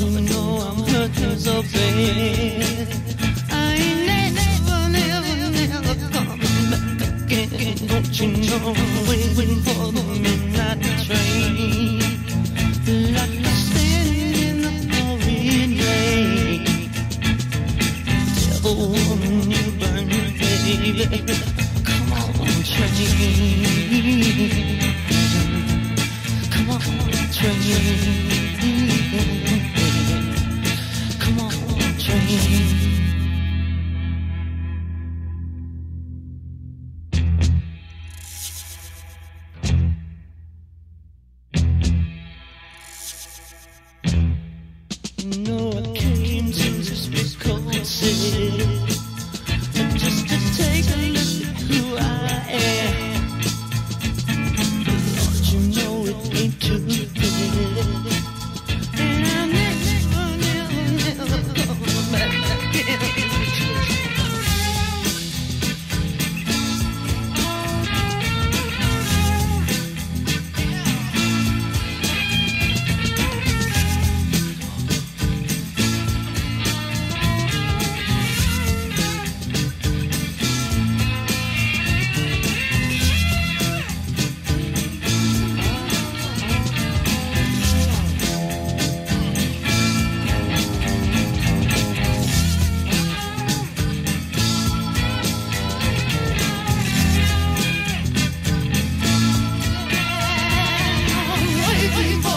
You know I'm hurting so bad. I ain't never, never, never coming back again. Don't you know I'm waiting for the midnight train? Like a standing in the woman, you burn me, baby. Come on, train. You Waiting